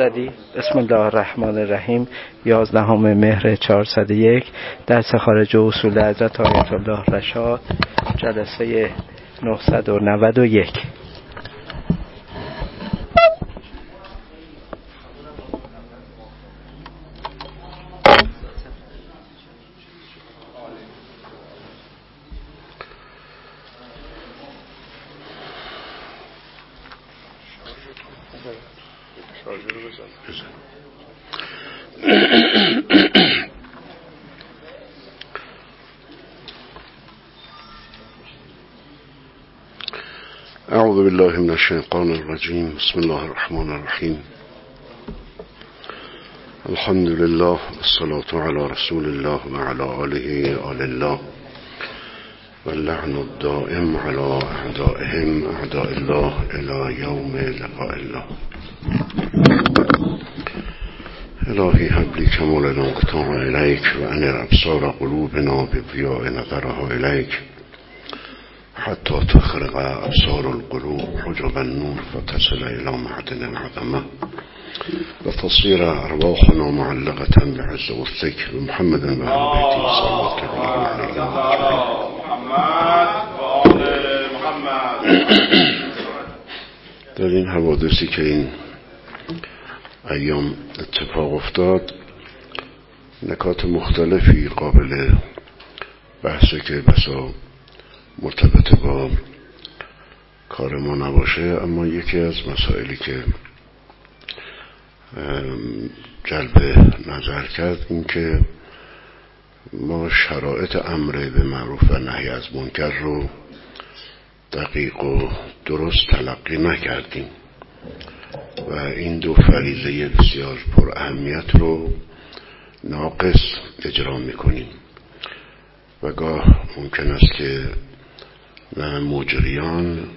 زدی؟ بسم الله الرحمن الرحیم. یازدهم مهر 401 درس خارج اصول حضرت آیت الله رشاد جلسه 991 الرجيم. بسم الله الرحمن الرحيم. الحمد لله والصلاة على رسول الله وعلى آله آل الله. واللعن الدائم على أعدائهم أعداء الله إلى يوم لقاء الله. إلهي هب لي كمال الانقطاع إليك وأنر أبصار قلوبنا بضياء نظرها إليك. حتى تخرق أبصار القلوب حجب النور فتصل إلى معدن العظمة. وتصير أرواحنا معلقة بعز والذكر. بمحمد وآل بيته صلى الله عليه در این حوادثی که این ایام اتفاق افتاد نکات مختلفی قابل بحثه که بسا مرتبط با کار ما نباشه اما یکی از مسائلی که جلب نظر کرد این که ما شرایط امر به معروف و نهی از منکر رو دقیق و درست تلقی نکردیم و این دو فریزه بسیار پر اهمیت رو ناقص اجرا می‌کنیم. و گاه ممکن است که نه مجریان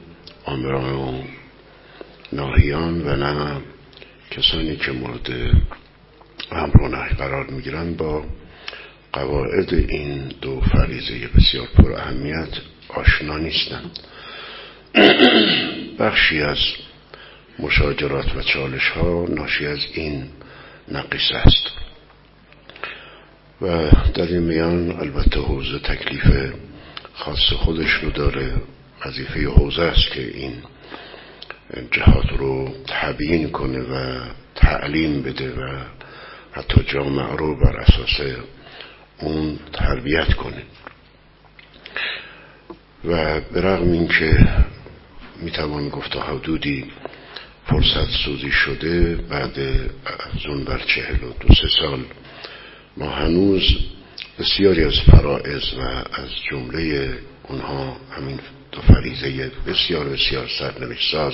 آمران و ناهیان و نه کسانی که مورد امر و نهی قرار می‌گیرن با قواعد این دو فریزه بسیار پر اهمیت آشنا نیستند بخشی از مشاجرات و چالش ها ناشی از این نقیص است. و در این میان البته حوزه تکلیف خاص خودش رو داره وظیفه حوزه است که این جهات رو تبیین کنه و تعلیم بده و حتی جامعه رو بر اساس اون تربیت کنه. و برغم این که می‌توان گفت حدودی فرصت سوزی شده بعد از اون بر چهل و دو سه سال ما هنوز بسیاری از فرائض و از جمله اونها همین دو فریزه بسیار بسیار سرنوشت ساز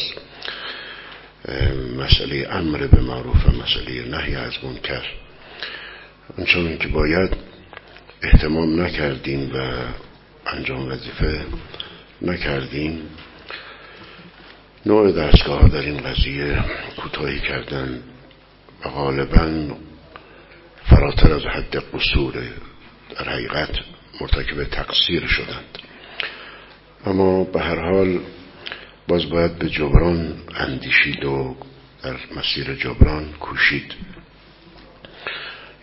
مسئله امر به معروف و مسئله نهی از منکر. اونچون که باید احتمام نکردیم و انجام وظیفه نکردیم نوع دستگاه در این قضیه کوتاهی کردن و غالبا فراتر از حد قصور در حقیقت مرتکب تقصیر شدند. اما به هر حال باز باید به جبران اندیشید و در مسیر جبران کوشید.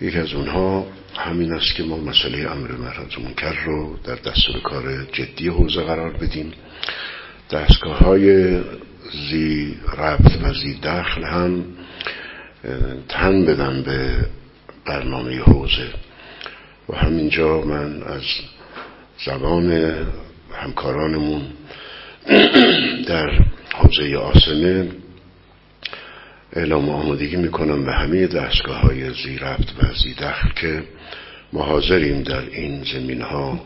یکی از اونها همین است که ما مسئله امر معروف منکر رو در دستور کار جدی حوزه قرار بدیم. دستگاه های زی ربط و زی دخل هم تن بدن به برنامه حوزه. و همینجا من از زبان همکارانمون در حوزه آسنه اعلام آمادگی می‌کنم به همه دستگاه های زی ربط و زی دخل که ما حاضریم در این زمین ها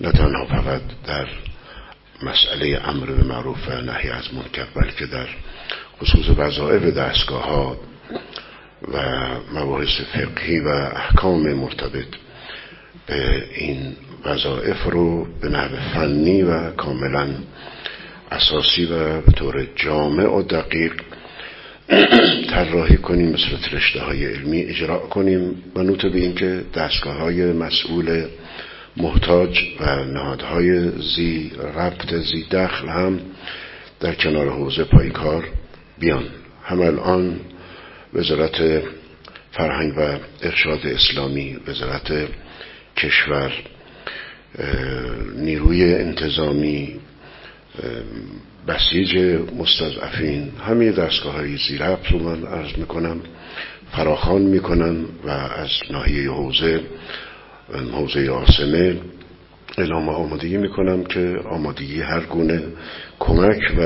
نه تنها فقط در مسئله امر به معروف و نهی از منکر بلکه در خصوص وظایف دستگاه ها و مباحث فقهی و احکام مرتبط. این وظایف رو به نحو فنی و کاملا اساسی و به طور جامع و دقیق طراحی کنیم مثل رشته های علمی اجرا کنیم و نوت به اینکه دستگاه های مسئول محتاج و نهادهای زی ربط زی دخل هم در کنار حوزه پایکار بیان. هم الان وزارت فرهنگ و ارشاد اسلامی وزارت کشور نیروی انتظامی بسیج مستضعفین همه دستگاه های زیربط رو من عرض می‌کنم فراخان می‌کنم و از ناحیه حوزه حوزه آسمه اعلام آمادگی می‌کنم که آمادگی هر گونه کمک و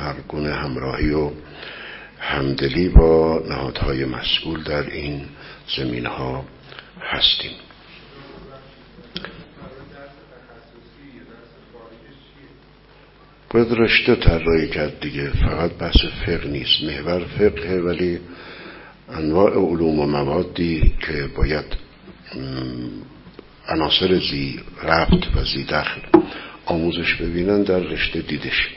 هر گونه همراهی و همدلی با نهادهای مسئول در این زمین ها هستیم. باید رشته طراحی کرد دیگه. فقط بحث فقه نیست. محور فقه ولی انواع علوم و موادی که باید عناصر زی ربط و زی دخل آموزش ببینن در رشته دیدش.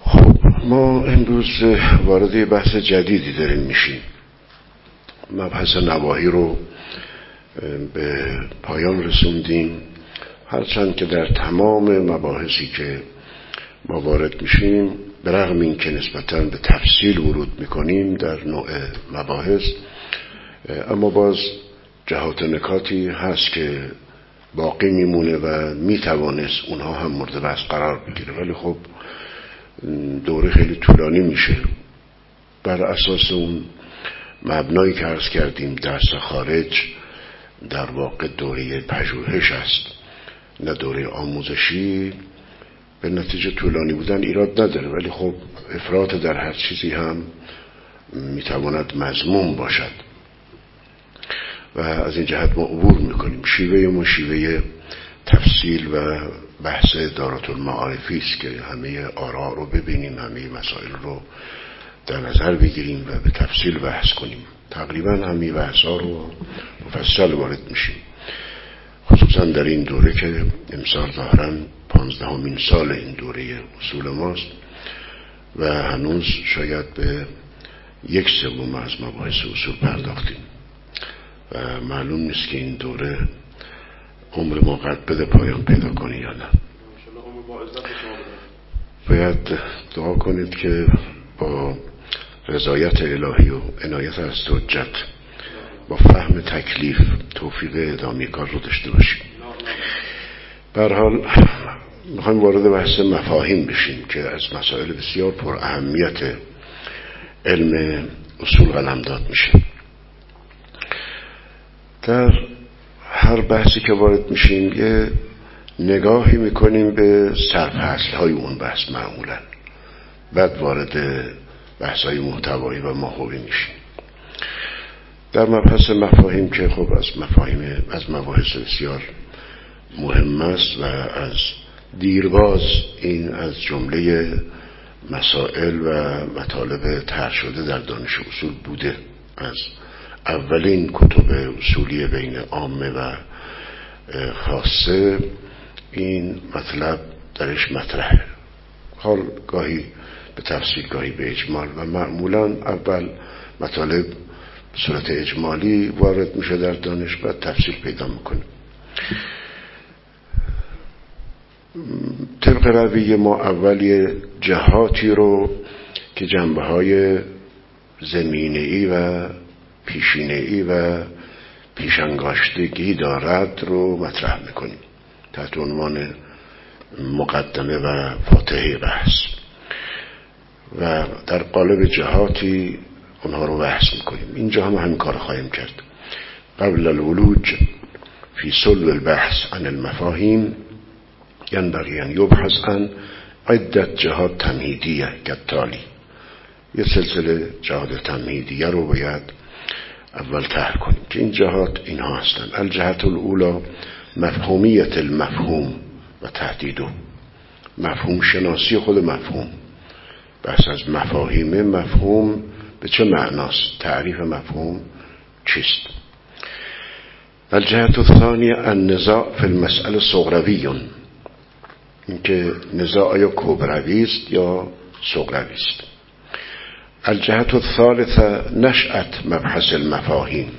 خب ما امروز وارد بحث جدیدی داریم میشیم. مبحث نواهی رو به پایان رسوندیم. هرچند که در تمام مباحثی که ما وارد میشیم برغم این که نسبتا به تفصیل ورود می‌کنیم در نوع مباحث اما باز جهات نکاتی هست که باقی میمونه و می‌توانست اونها هم مورد بحث قرار بگیره. ولی خب دوره خیلی طولانی میشه. بر اساس اون مبنایی که ارز کردیم درس خارج در واقع دوره پژوهش است. نه دوره آموزشی به نتیجه طولانی بودن ایراد نداره. ولی خب افراط در هر چیزی هم می‌تواند مضموم باشد. و از این جهت ما عبور می‌کنیم. شیوه ما شیوه تفصیل و بحث دارات المعارفی است که همه آراء رو ببینیم همه مسائل رو در نظر بگیریم و به تفصیل بحث کنیم. تقریبا همه بحث ها رو مفصل وارد میشیم. خصوصا در این دوره که امسال ظاهرا پانزدهمین سال این دوره اصول ماست و هنوز شاید به یک سوم از مباحث اصول پرداختیم. و معلوم نیست که این دوره عمر ما قد بده پایان پیدا کنی یا نه. باید دعا کنید که با رضایت الهی و عنایت از توجت با فهم تکلیف توفیق ادامه کار رو داشته باشیم. حال می‌خوایم وارد بحث مفاهیم بشیم که از مسائل بسیار پر اهمیت علم اصول قلمداد میشه. در هر بحثی که وارد میشیم یه نگاهی می‌کنیم به سرفصل های اون بحث معمولا. بعد وارد بحث های محتوایی و ماهوی میشیم. در مبحث مفاهیم که خب از مفاهیم از مباحث بسیار مهم است و از دیرباز این از جمله مسائل و مطالب تر شده در دانش اصول بوده. از اولین کتب اصولی بین عامه و خاصه این مطلب درش مطرحه. حال گاهی به تفصیل گاهی به اجمال و معمولا اول مطالب به صورت اجمالی وارد میشه در دانش و تفصیل پیدا می‌کنه. طبق روی ما اولی جهاتی رو که جنبه های زمینه ای و پیشینه ای و پیشنگاشتگی دارد رو مطرح می‌کنیم تحت عنوان مقدمه و فاتحه بحث. و در قالب جهاتی اونها رو بحث می‌کنیم. اینجا هم همین کار خواهیم کرد. قبل الولوج فی صلب البحث عن المفاهیم ینبغی ان یبحث عن عدت جهات تمهیدیه کتالی. یه سلسله جهات تمهیدیه رو باید اول تحر کنیم که این جهات اینها هستن. الجهت الاولا مفهومیت المفهوم و تهدیدو مفهوم شناسی خود مفهوم. بحث از مفاهیم مفهوم به چه معناست؟ تعریف مفهوم چیست؟ الجهت الثانیه النزاع فی المسئله صغرویون اینکه نزاع آیا کبروی یا صغروی است. الجهت الثالثه نشأت مبحث المفاهیم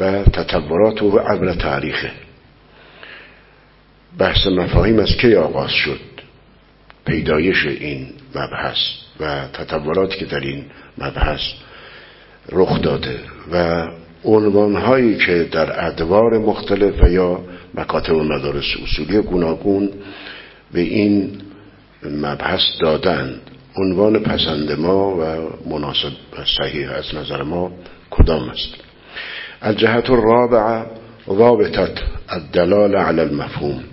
و تطورات و عبر تاریخه بحث مفاهیم از کی آغاز شد؟ پیدایش این مبحث. و تطوراتی که در این مبحث رخ داده و عنوان هایی که در ادوار مختلف و یا مکاتب و مدارس اصولی گوناگون به این مبحث دادند عنوان پسند ما و مناسب و صحیح از نظر ما کدام است؟ الجهت الرابعه رابطت الدلال علی المفهوم.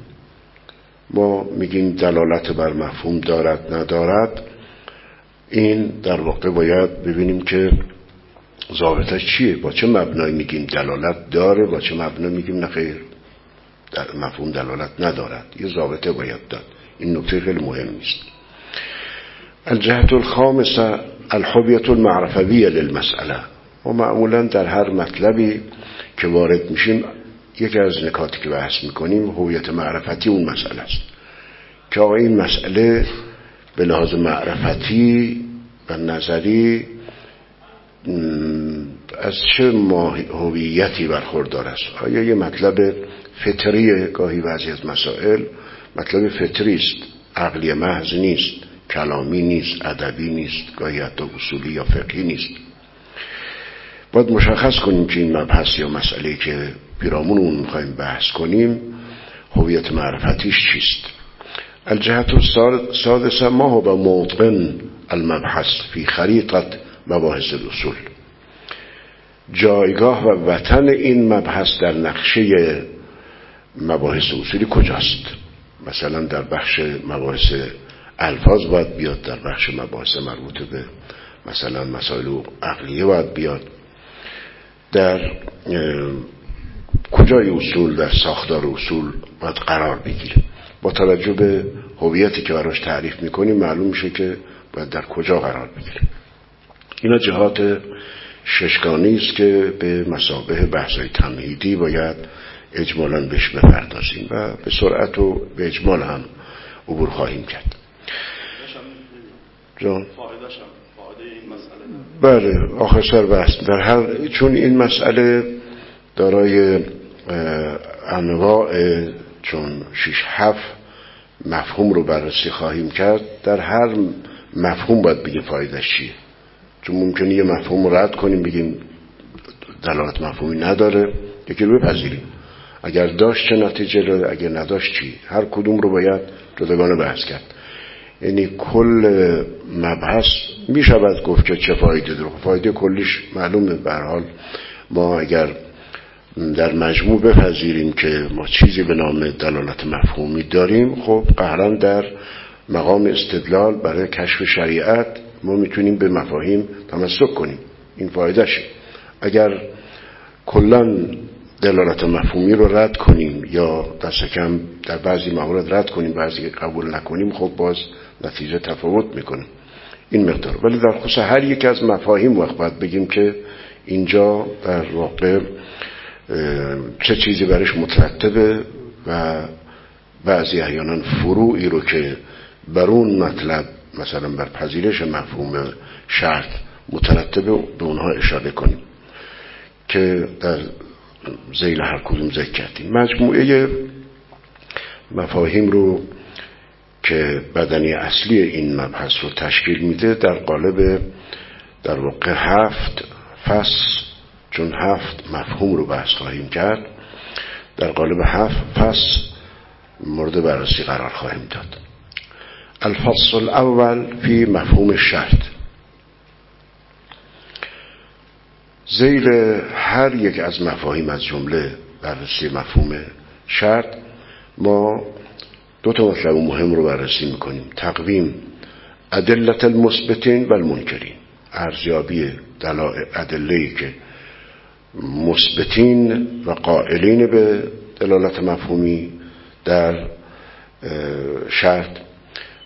ما میگیم دلالت بر مفهوم دارد ندارد. این در واقع باید ببینیم که ضابطش چیه. با چه مبنایی میگیم دلالت داره با چه مبنایی میگیم نخیر در مفهوم دلالت ندارد. یه ضابطه باید داد. این نکته خیلی مهم است الجهت الخامسه الحبیت المعرفویه للمسئله و معمولا در هر مطلبی که وارد میشیم یکی از نکاتی که بحث می‌کنیم هویت معرفتی اون مسئله است. که آقا این مسئله به لحاظ معرفتی و نظری از چه هویتی برخوردار است؟ آیا یه مطلب فطریه گاهی بعضی از مسائل مطلب فطری است؟ عقلی محض نیست کلامی نیست ادبی نیست گاهی حتی اصولی یا فقهی نیست. باید مشخص کنیم که این مبحث یا مسئله که پیرامون اون می‌خوایم بحث کنیم هویت معرفتیش چیست؟ الجهت السادسه ما هو موطن المبحث فی خریطت مباحث الاصول جایگاه و وطن این مبحث در نقشه مباحث اصولی کجاست؟ مثلا در بخش مباحث الفاظ باید بیاد در بخش مباحث مربوط به مثلا مسائل عقلیه باید بیاد. در کجای اصول در ساختار اصول باید قرار بگیره؟ با توجه به هویتی که براش تعریف می‌کنیم معلوم میشه که باید در کجا قرار بگیره. اینا جهات ششگانی است که به مسابه بحثای تمهیدی باید اجمالا بهش بپردازیم و به سرعت و به اجمال هم عبور خواهیم کرد. جان؟ بله آخر سر بحث. در هر چون این مسئله دارای انواع چون شیش هفت مفهوم رو بررسی خواهیم کرد در هر مفهوم باید بگیم فایدهش چیه؟ چون ممکنه یه مفهوم رو رد کنیم بگیم دلالت مفهومی نداره یکی رو بپذیریم. اگر داشت چه نتیجه داره اگر نداشت چی؟ هر کدوم رو باید جداگانه بحث کرد. یعنی کل مبحث می شود گفت که چه فایده داره. فایده کلیش معلومه. به حال ما اگر در مجموع بپذیریم که ما چیزی به نام دلالت مفهومی داریم. خب قهرا در مقام استدلال برای کشف شریعت ما می‌تونیم به مفاهیم تمسک کنیم. این فایدهشه اگر کلا دلالت مفهومی رو رد کنیم یا دست کم در بعضی موارد رد کنیم بعضی قبول نکنیم خب باز نتیجه تفاوت می‌کنه. این مقدار. ولی در خصوص هر یک از مفاهیم وقت باید بگیم که اینجا در واقع چه چیزی برش مترتبه و بعضی احیانا فروعی رو که بر اون مطلب مثلا بر پذیرش مفهوم شرط مترتبه به اونها اشاره کنیم که در زیل هر کدوم ذکر کردیم. مجموعه مفاهیم رو که بدنی اصلی این مبحث رو تشکیل میده در قالب در واقع هفت فصل چون هفت مفهوم رو بحث خواهیم کرد در قالب هفت پس مورد بررسی قرار خواهیم داد. الفصل الاول فی مفهوم شرط. زیل هر یک از مفاهیم از جمله بررسی مفهوم شرط ما دو تا مطلب مهم رو بررسی می‌کنیم. تقویم ادلت المثبتین و المنکرین ارزیابی ادله که مثبتین و قائلین به دلالت مفهومی در شرط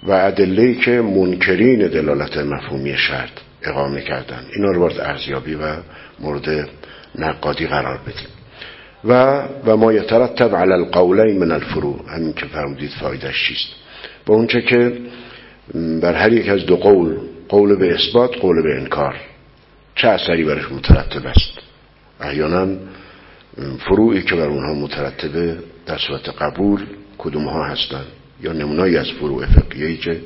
و ادله که منکرین دلالت مفهومی شرط اقامه کردن. اینا رو باید ارزیابی و مورد نقادی قرار بدیم. و و ما یترتب علی القولین من الفروع. همین که فرمودید فایدهش چیست؟ با اونچه که بر هر یک از دو قول قول به اثبات قول به انکار. چه اثری برش مترتب است؟ احیانا فروعی که بر اونها مترتبه در صورت قبول کدوم ها هستند یا نمونایی از فروع فقیهی که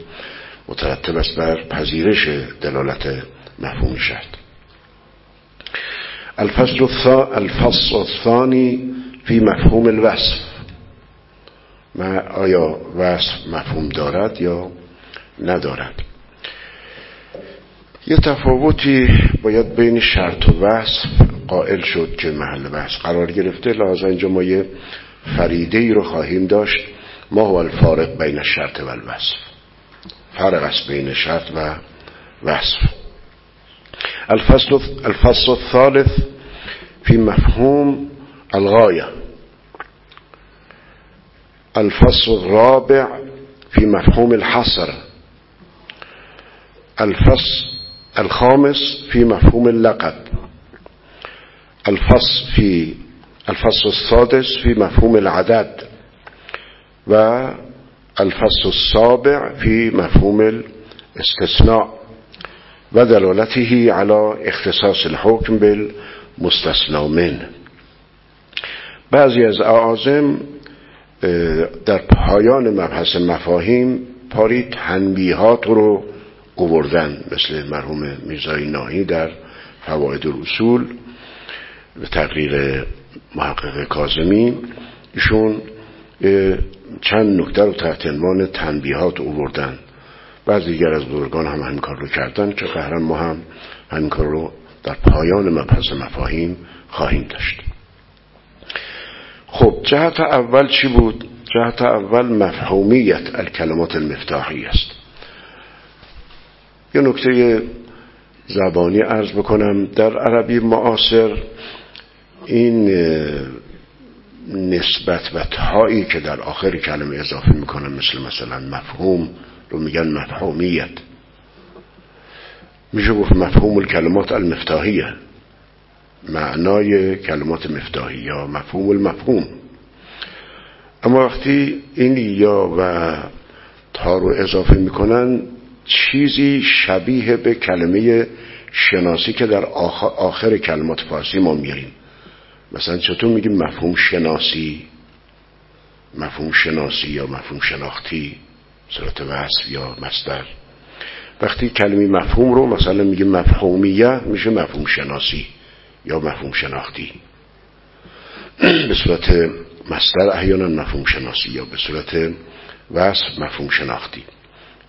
مترتب است بر پذیرش دلالت مفهوم شد الفصل الثانی فی مفهوم الوصف. ما آیا وصف مفهوم دارد یا ندارد؟ یه تفاوتی باید بین شرط و وصف قائل شد که محل وصف قرار گرفته. لازم اینجا ما یه فریده ای رو خواهیم داشت. ما هو الفارق بین شرط و الوصف. فرق است بین شرط و وصف. الفصل, الفصل الثالث في مفهوم الغاية الفصل الرابع في مفهوم الحصر. الفصل الخامس في مفهوم اللقب. الفصل في الفصل السادس في مفهوم العدد والفصل السابع في مفهوم الاستثناء ودلالته على اختصاص الحكم بالمستثنى منه. بعضی از اعاظم در پایان مبحث مفاهیم پاری تنبیهات رو اووردن مثل مرحوم میزای ناهی در فواید الاصول. به تقریر محقق کازمی ایشون چند نکته رو تحت عنوان تنبیهات اووردن بعضی دیگر از بزرگان هم همین کار رو کردن که قهرن ما هم همین کار رو در پایان مبحث مفاهیم خواهیم داشت. خب جهت اول چی بود؟ جهت اول مفهومیت الکلمات المفتاحی است. یه نکته زبانی ارز بکنم. در عربی معاصر این نسبت و تایی که در آخر کلمه اضافه می‌کنن مثل مثلا مفهوم رو میگن مفهومیت. میشه گفت مفهوم الکلمات المفتاحیه. معنای کلمات مفتاحی یا مفهوم المفهوم. اما وقتی این یا و تا رو اضافه می‌کنن چیزی شبیه به کلمه شناسی که در آخر کلمات فارسی ما میاریم مثلا چطور میگیم مفهوم شناسی؟ مفهوم شناسی یا مفهوم شناختی؟ صورت وصف یا مصدر؟ وقتی کلمه مفهوم رو مثلا میگیم مفهومیه میشه مفهوم شناسی یا مفهوم شناختی. به صورت مصدر احیانا مفهوم شناسی یا به صورت وصف مفهوم شناختی.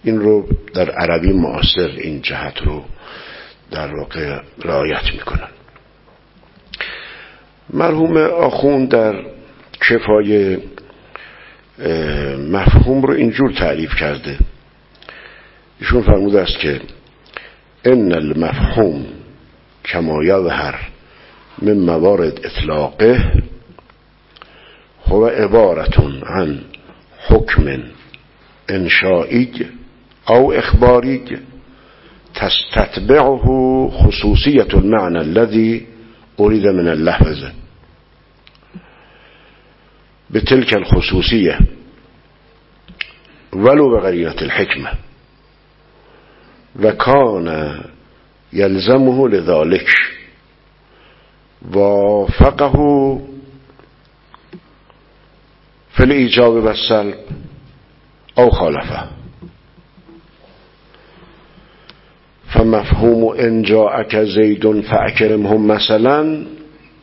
این رو در عربی معاصر این جهت رو در واقع رعایت می‌کنن. مرحوم آخون در کفای مفهوم رو اینجور تعریف کرده. ایشون فرموده است که ان المفهوم کما یظهر من موارد اطلاقه هو عبارت عن حکم انشائی او اخباری تستتبعه خصوصیت المعنى الذي اريد من اللفظ. بتلك الخصوصية. ولو بغيرة الحكمة. وكان يلزمه لذلك. وافقه في الإيجاب والسلب أو خالفه. فمفهوم إن جاءك زید فاکرمهم مثلا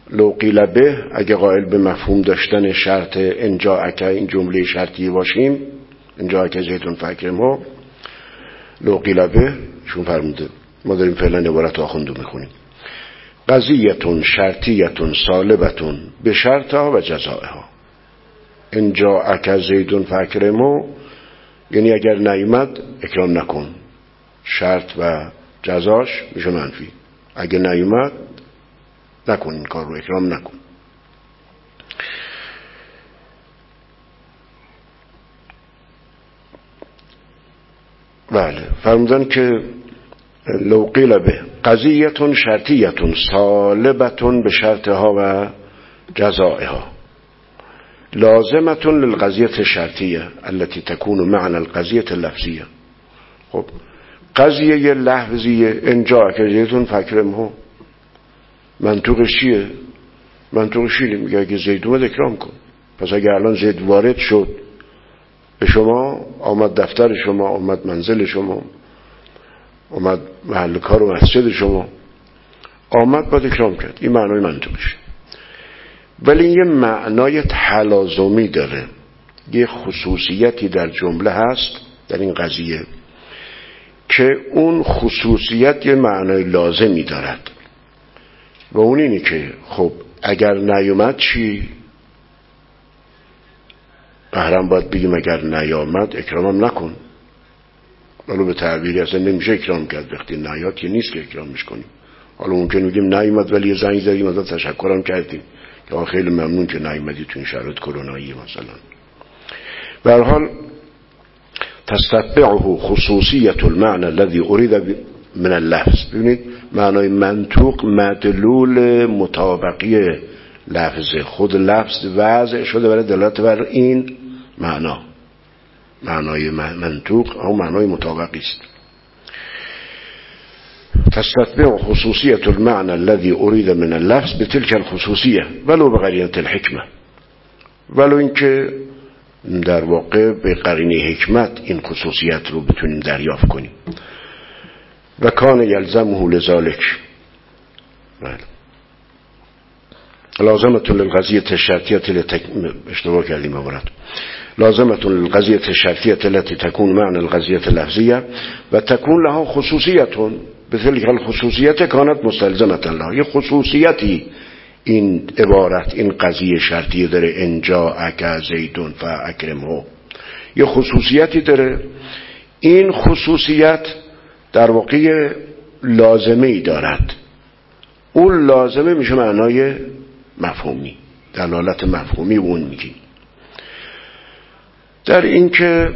لو قیل به اگه قائل به مفهوم داشتن شرط ان جاءك این جمله شرطی باشیم ان جاءك زید فاکرمهم لو قیل به شون فرموده ما داریم فعلا عبارت آخوندو می‌خونیم. قضیتون شرطیتون سالبتون به شرطها و جزائها. ان جاءك زید فاکرمو یعنی اگر نیمد اکرام نکن. شرط و جزاش میشه منفی. اگه نیومد نکن این کار رو اکرام نکن. بله فرمودن که لو قیل به قضیتون شرطیتون سالبتون به شرطها و جزائها. لازمتون للقضیت شرطیه التي تكون معنى القضیت اللفظیه. خب قضیه لحظیه انجا که زیدون فکرمه منطوقش چیه؟ منطوقش اینه میگه اگه زید اومد اکرام کن. پس اگه الان زید وارد شد به شما آمد دفتر شما آمد منزل شما آمد محل کار و مسجد شما آمد باید اکرام کرد. این معنای منطقش. ولی یه معنای تلازمی داره. یه خصوصیتی در جمله هست در این قضیه که اون خصوصیت یه معنای لازمی دارد. و اون اینه که خب اگر نیومد چی؟ قهرم باید بگیم اگر نیامد اکرامم نکن. حالا به تعبیری اصلا نمیشه اکرام کرد. وقتی نیاد که نیست که اکرامش کنیم. حالا ممکن میگیم نیومد ولی یه زنگ زدیم ازت تشکرم کردیم. که خیلی ممنون که نیومدی تو این شرایط کرونایی مثلا. به حال تستطبعه خصوصیت المعنى الذي اريد من اللفظ. ببینید معنای منطوق مدلول مطابقی لفظه خود لفظ وضع شده برای دلالت بر این معنا. معنای منطوق او معنای مطابقی است. تستطبع خصوصیت المعنى الذي اريد من اللفظ بتلك الخصوصیه ولو بقرینه الحکمه. ولو اینکه در واقع به قرینه حکمت این خصوصیت رو بتونیم دریافت کنیم. و کان یلزمه لذالک بله. لازمت للقضیه الشرطیه لتک... اشتباه کردیم عبارت لازمة للقضية الشرطية التي تكون معنى القضية اللفظية وتكون لها خصوصية. بتلك الخصوصیت كانت مستلزمة لها. یه خصوصیتی این عبارت این قضیه شرطی داره. انجا اکا زیدون و اکرمه یه خصوصیتی داره. این خصوصیت در واقع لازمه ای دارد. اون لازمه میشه معنای مفهومی. دلالت مفهومی اون میگیم در اینکه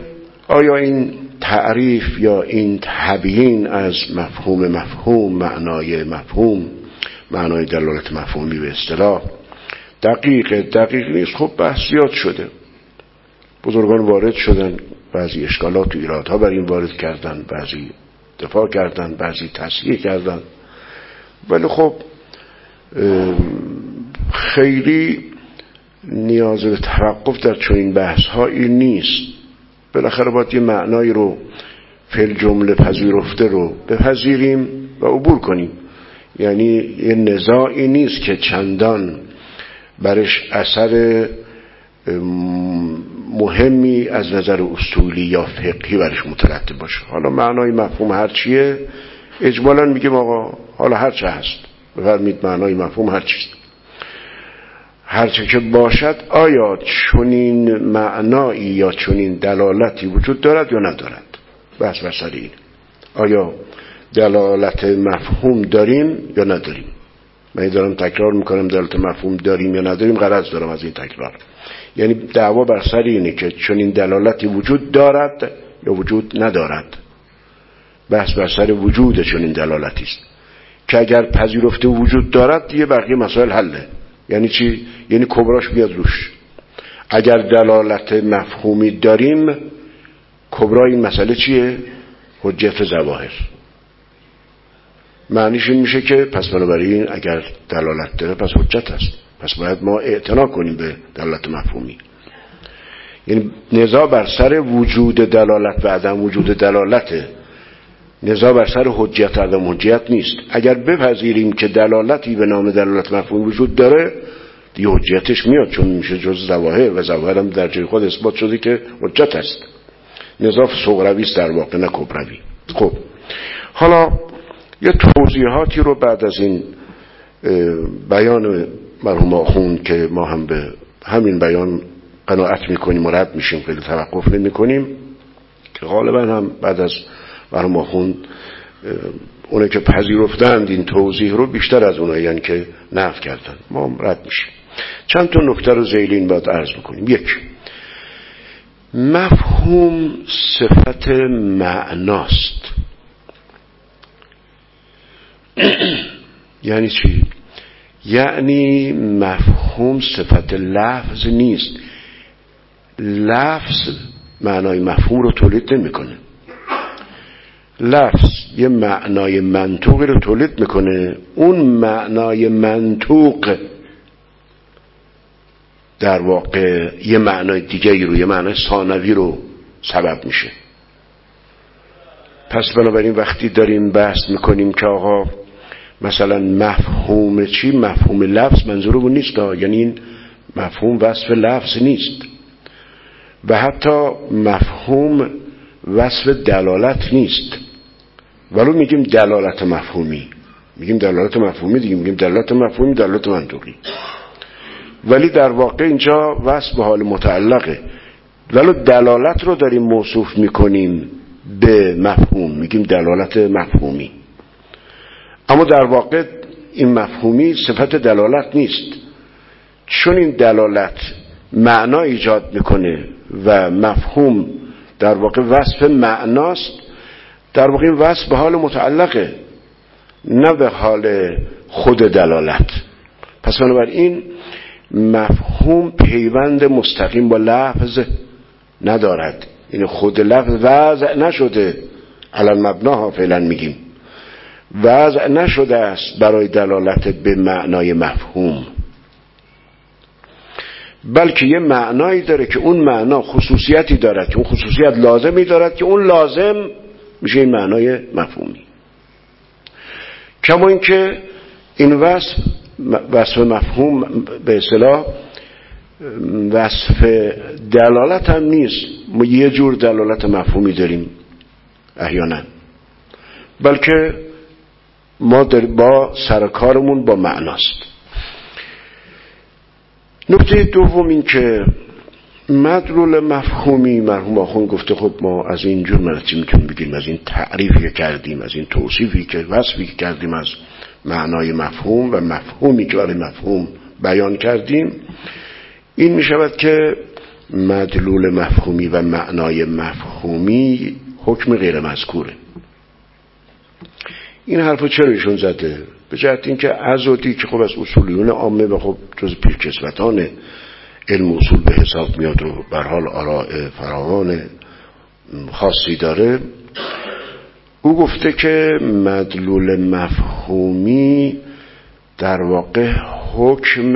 آیا این تعریف یا این تبیین از مفهوم مفهوم معنای مفهوم معنای دلالت مفهومی به اصطلاح دقیق دقیق نیست. خب بحث زیاد شده. بزرگان وارد شدن بعضی اشکالات و ایرادها بر این وارد کردن بعضی دفاع کردن بعضی تصحیح کردن. ولی خب خیلی نیاز به توقف در چنین بحث هایی نیست. بالاخره باید یه معنایی رو فل جمله پذیرفته رو بپذیریم و عبور کنیم. یعنی یه نزاعی نیست که چندان برش اثر مهمی از نظر اصولی یا فقهی برش مترتب باشه. حالا معنای مفهوم هر چیه؟ اجمالا میگیم آقا حالا هر چه هست. بفرمید معنای مفهوم هر چیست. هرچه که باشد آیا چنین معنایی یا چنین دلالتی وجود دارد یا ندارد؟ بس بسر این. آیا دلالت مفهوم داریم یا نداریم؟ من دارم تکرار می‌کنم دلالت مفهوم داریم یا نداریم غرض دارم از این تکرار. یعنی دعوا بر سر اینه که چنین دلالتی وجود دارد یا وجود ندارد. بحث بر سر وجود چنین دلالتی است. که اگر پذیرفته وجود دارد دیگه بقیه مسائل حله. یعنی چی؟ یعنی کبراش بیاد روش. اگر دلالت مفهومی داریم کبرا این مسئله چیه؟ حجت زواهر. معنیش این میشه که پس بنابراین اگر دلالت داره پس حجت هست پس باید ما اعتنا کنیم به دلالت مفهومی. یعنی نزا بر سر وجود دلالت و عدم وجود دلالته نزا بر سر حجیت عدم حجیت نیست. اگر بپذیریم که دلالتی به نام دلالت مفهوم وجود داره دیگه حجیتش میاد چون میشه جز زواهر و زواهر هم در جای خود اثبات شده که حجت است. نظاف صغروی است در واقع نه کبروی. خب حالا یه توضیحاتی رو بعد از این بیان مرحوم آخون که ما هم به همین بیان قناعت می‌کنیم و رد میشیم خیلی توقف نمی‌کنیم که غالبا هم بعد از مرحوم آخون اونه که پذیرفتند این توضیح رو بیشتر از اونایی که نف کردن ما رد میشیم. چند تا نکته رو زیلین باید عرض بکنیم. یک مفهوم صفت معناست. یعنی چی؟ یعنی مفهوم صفت لفظ نیست. لفظ معنای مفهوم رو تولید نمی‌کنه. لفظ یه معنای منطوقی رو تولید می‌کنه. اون معنای منطوق در واقع یه معنای دیگه رو یه معنای ثانوی رو سبب میشه. پس بنابراین وقتی داریم بحث می‌کنیم که آقا مثلا مفهوم چی؟ مفهوم لفظ منظور اون نیست یعنی این مفهوم وصف لفظ نیست. و حتی مفهوم وصف دلالت نیست. ولو میگیم دلالت مفهومی. میگیم دلالت مفهومی دیگه میگیم دلالت مفهومی دلالت منطقی. ولی در واقع اینجا وصف به حال متعلقه. ولو دلالت رو داریم موصوف می‌کنیم به مفهوم. میگیم دلالت مفهومی. اما در واقع این مفهومی صفت دلالت نیست. چون این دلالت معنا ایجاد می‌کنه و مفهوم در واقع وصف معناست در واقع این وصف به حال متعلقه نه به حال خود دلالت. پس بنابراین مفهوم پیوند مستقیم با لفظ ندارد. این خود لفظ وضع نشده. الان مبناها فعلا میگیم. وضع نشده است برای دلالت به معنای مفهوم. بلکه یه معنایی داره که اون معنا خصوصیتی دارد که اون خصوصیت لازمی دارد که اون لازم میشه این معنای مفهومی. کما اینکه این وصف وصف مفهوم به اصطلاح وصف دلالت هم نیست. ما یه جور دلالت مفهومی داریم احیانا. بلکه ما با سرکارمون با معناست. نکته دوم این که مدلول مفهومی مرحوم آخون گفته خب ما از اینجور مرتی می‌تونیم بگیم از این تعریفی کردیم از این توصیفی که وصفی کردیم از معنای مفهوم و مفهومی که برای مفهوم بیان کردیم. این می شود که مدلول مفهومی و معنای مفهومی حکم غیر مذکوره این حرفو چرا ایشون زده؟ به جهت اینکه ازودی که خب از اصولیون عامه و خب جز پیرکسوتان علم اصول به حساب میاد و بر حال آراء فراوان خاصی داره او گفته که مدلول مفهومی در واقع حکم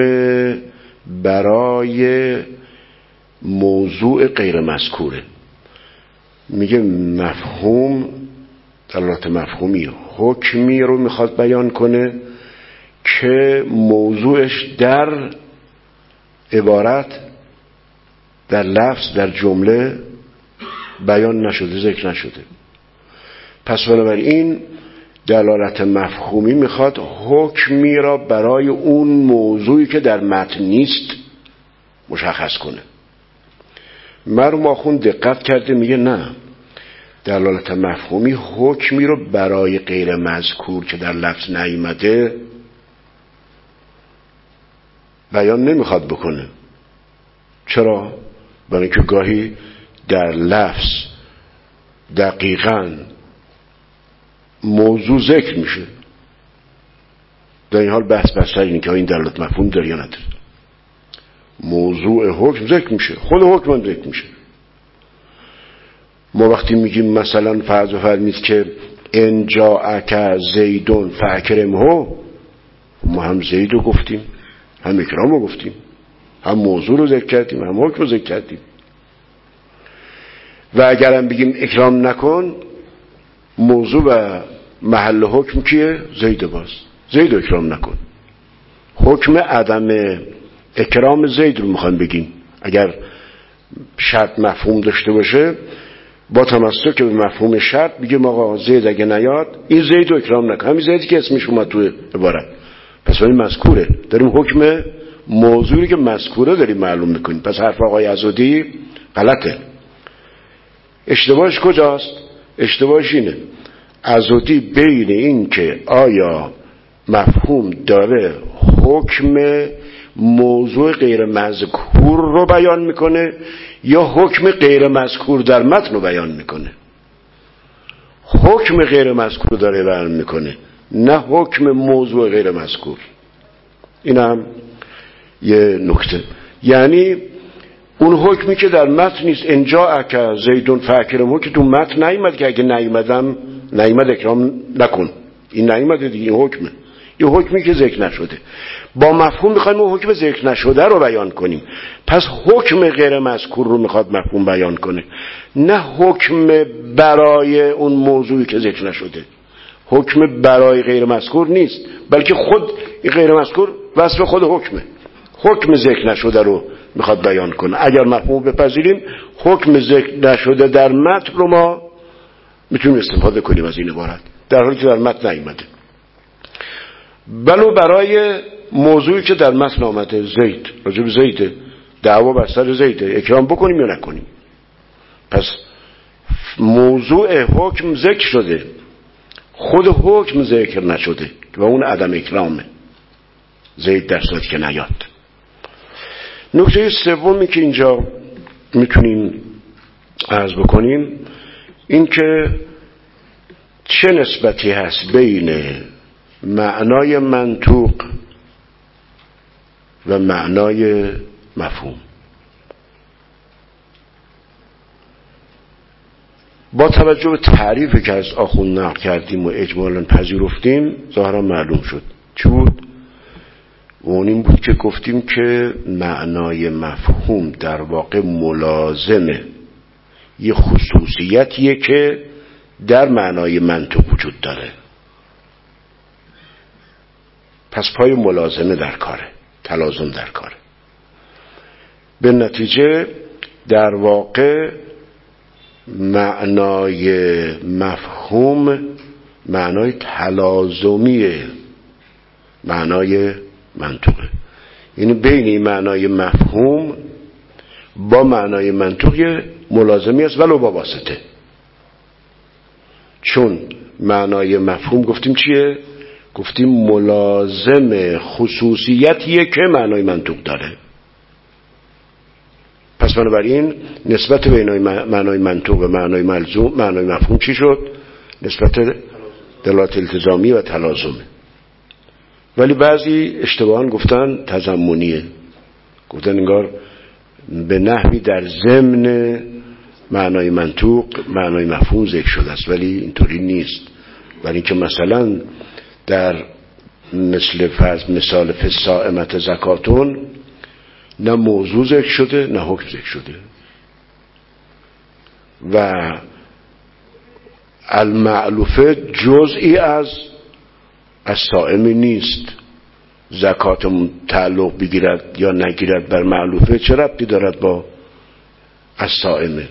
برای موضوع غیر مذکوره. میگه مفهوم دلالت مفهومی حکمی رو می‌خواد بیان کنه که موضوعش در عبارت در لفظ در جمله بیان نشده ذکر نشده. پس بنابراین دلالت مفهومی می‌خواد حکمی را برای اون موضوعی که در متن نیست مشخص کنه. مرحوم آخون دقت کرده میگه نه. دلالت مفهومی حکمی رو برای غیر مذکور که در لفظ نیامده بیان نمی‌خواد بکنه. چرا؟ برای اینکه گاهی در لفظ دقیقا موضوع ذکر میشه. در این حال بحث بحث اینه که این دلالت مفهوم داره یا نداره. موضوع حکم ذکر میشه. خود حکم هم ذکر میشه. ما وقتی میگیم مثلا فرض فرمید که ان جاءک زیدون فاکرمه ما هم زید رو گفتیم هم اکرام رو گفتیم هم موضوع رو ذکر کردیم هم حکم رو ذکر کردیم. و اگرم بگیم اکرام نکن موضوع و محل حکم کیه؟ زید باز. زید اکرام نکن. حکم عدم اکرام زید رو می‌خوایم بگیم. اگر شرط مفهوم داشته باشه با تمسک به مفهوم شرط بگیم آقا زید اگه نیاد این زید رو اکرام نکن. همین زیدی که اسمش اومد توی عبارت. پس این مذکوره. داریم حکم موضوعی که مذکوره داریم معلوم می‌کنیم. پس حرف آقای ازودی غلطه. اشتباهش کجاست؟ اشتباهش اینه. ازودی بین این که آیا مفهوم داره حکم موضوع غیر مذکور رو بیان می‌کنه یا حکم غیر مذکور در متن رو بیان می‌کنه؟ حکم غیر مذکور داره بیان می‌کنه نه حکم موضوع غیر مذکور. این هم یه نکته. یعنی اون حکمی که در متن نیست انجا اکا زیدون فکرمو که تو متن نیمد که اگه نیمدم نیمد اکرام نکن. این نیمده دیگه این حکمه. این حکمی که ذکر نشده. با مفهوم می‌خوایم اون حکم ذکر نشده رو بیان کنیم. پس حکم غیر مذکور رو می‌خواد مفهوم بیان کنه. نه حکم برای اون موضوعی که ذکر نشده. حکم برای غیر مذکور نیست بلکه خود غیر مذکور وصف خود حکمه. حکم ذکر نشده رو می‌خواد بیان کنه. اگر مفهوم بپذیریم حکم ذکر نشده در متن رو ما می‌تونیم استفاده کنیم از این عبارت. در حالی که در متن نیومده. بلو برای موضوعی که در متن آمده زید راجب زیده دعوا بر سر زیده اکرام بکنیم یا نکنیم؟ پس موضوع حکم ذکر شده خود حکم ذکر نشده و اون عدم اکرامه زید در صورت که نیاد. نکته سومی که اینجا می‌تونیم عرض بکنیم این که چه نسبتی هست بین معنای منطوق و معنای مفهوم. با توجه به تعریفی که از آخون نقل کردیم و اجمالا پذیرفتیم ظاهرا معلوم شد. چی بود؟ اون این بود که گفتیم که معنای مفهوم در واقع ملازمه. یه خصوصیتیه که در معنای منطق وجود داره. پس پای ملازمه در کاره تلازم در کاره. به نتیجه در واقع معنای مفهوم معنای تلازمی معنای منطقه. یعنی بین این معنای مفهوم با معنای منطق ملازمی است ولو با واسطه. چون معنای مفهوم گفتیم چیه؟ گفتیم ملازم خصوصیتیه که معنای منطق داره. پس بنابراین نسبت بین معنای منطق و معنای ملزوم معنای مفهوم چی شد؟ نسبت دلالت التزامی و تلازمه ولی بعضی اشتباهان گفتن تزمونیه گفتن انگار به نحوی در ضمن معنای منطوق معنای مفهوم ذکر شده است. ولی اینطوری نیست. ولی اینکه مثلا در مثل فرض مثال فسائمت زکاتون نه موضوع ذکر شده نه حکم ذکر شده. و المعلوفه جزئی از از سائمی نیست. زکات تعلق بگیرد یا نگیرد بر معلوفه چه ربطی دارد با از سائمه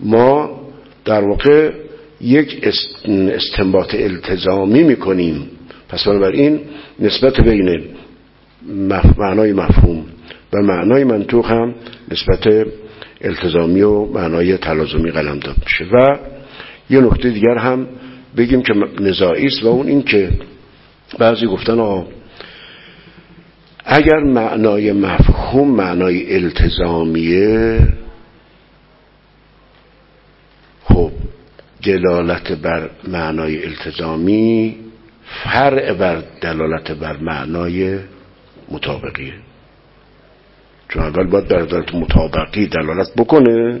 ما در واقع یک استنباط التزامی می‌کنیم. پس بنابراین نسبت بین معنای مفهوم و معنای منطوق هم نسبت التزامی و معنای تلازمی قلم داد میشه. و یه نکته دیگر هم بگیم که نزاعی است و اون این که بعضی گفتن آه اگر معنای مفهوم معنای التزامیه خب دلالت بر معنای التزامی فرع بر دلالت بر معنای مطابقیه چون اول باید بر دلالت مطابقی دلالت بکنه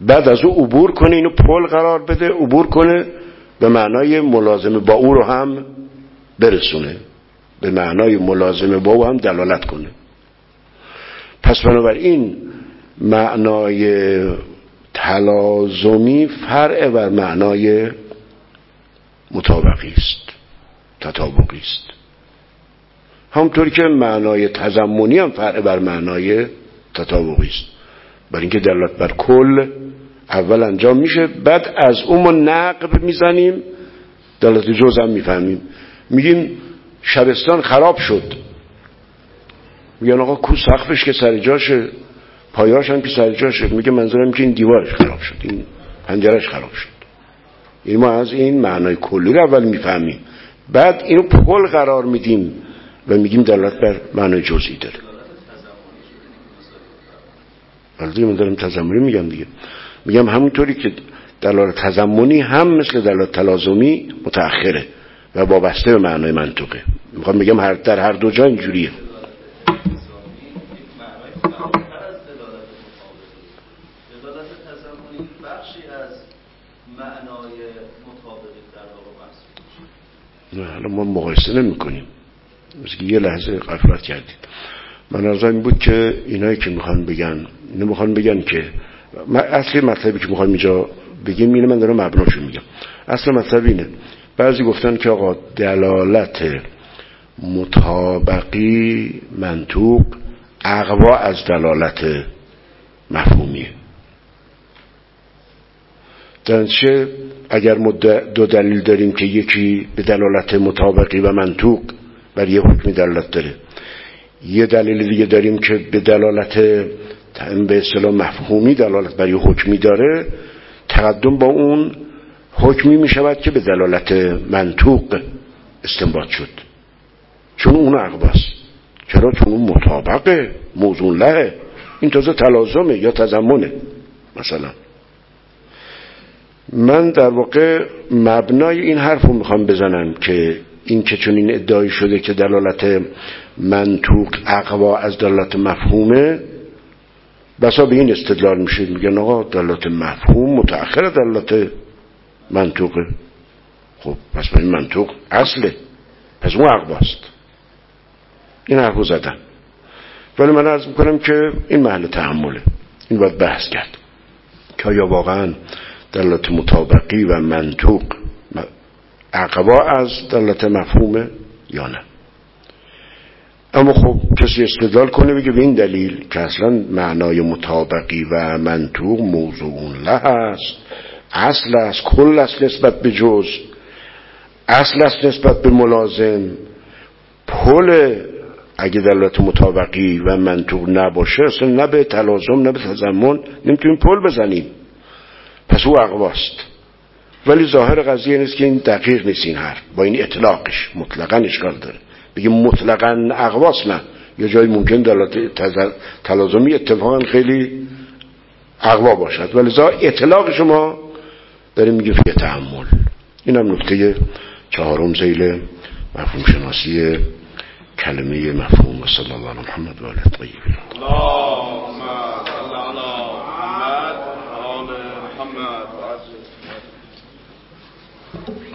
بعد از او عبور کنه اینو پل قرار بده عبور کنه به معنای ملازمه با او رو هم برسونه. به معنای ملازمه با او هم دلالت کنه. پس بنابراین معنای تلازمی فرع بر معنای مطابقی است تطابقی است. همطوری که معنای تزمونی هم فرع بر معنای تطابقی است. برای اینکه دلالت بر کل اول انجام میشه بعد از اون ما نقب می‌زنیم دلالت جز هم می‌فهمیم. میگیم شبستان خراب شد. میگن آقا کو سقفش که سر جاشه؟ پایاش هم که سر جاشه میگه منظورم که این دیوارش خراب شد این پنجرش خراب شد. این ما از این معنای کلی رو اول می‌فهمیم. بعد اینو پل قرار میدیم و میگیم دلالت بر معنای جزئی داره. ولی من دارم تزمونی میگم دیگه. میگم همونطوری که دلالت تزمونی هم مثل دلالت تلازمی متأخره و وابسته به معنای منطقه. می‌خوام بگم هر در هر دو جا اینجوریه. حالا ما مقایسه نمی کنیم یه لحظه غفلت کردید. من از این بود که اینایی که می‌خوان بگن نمی‌خوان بگن که اصلی مطلبی که می‌خوام اینجا بگیم اینه من دارم مبناشون میگم. اصل مطلب اینه. بعضی گفتن که آقا دلالت مطابقی منطوق اقوا از دلالت مفهومیه. درنچه اگر دو دلیل داریم که یکی به دلالت مطابقی و منطوق بر یه حکمی دلالت داره. یه دلیل دیگه داریم که به دلالت به اصطلاح مفهومی دلالت بر یه حکمی داره. تقدم با اون حکمی می شود که به دلالت منطوق استنباط شد. چون اون عقباست چرا؟ چون اون مطابقه. موضوع لهه این تازه تلازمه یا تزمونه مثلا. من در واقع مبنای این حرف رو می‌خوام بزنم که این که چون این ادعای شده که دلالت منطوق اقوا از دلالت مفهومه بسا به این استدلال میشه میگن آقا دلالت مفهوم متأخر دلالت منطوقه. خب پس این منطوق اصله پس اون اقواست. این حرفو زدن ولی من عرض می‌کنم که این محل تحمله. این باید بحث کرد. که آیا واقعا دلالت مطابقی و منطوق اقوا از دلالت مفهومه یا نه. اما خب کسی استدلال کنه بگه به این دلیل که اصلا معنای مطابقی و منطوق موضوع له است. اصل است کل است نسبت به جز. اصل است نسبت به ملازم. پل اگه دلالت مطابقی و منطوق نباشه اصلا نه به تلازم نه به تزمن نمی‌تونیم پل بزنیم. پس او اقواست ولی ظاهر قضیه نیست که این دقیق نیست این حرف. با این اطلاقش. مطلقا اشکال داره. بگیم مطلقا اقواست نه. یا جایی ممکن دلالت تلازمی اتفاقا خیلی اقوا باشد. ولی ظاهر اطلاق شما داریم میگیم فیه تحمل این هم نکته چهارم زیل مفهوم شناسی کلمه مفهوم صلی الله علیه محمد و آله طیبین. Thank.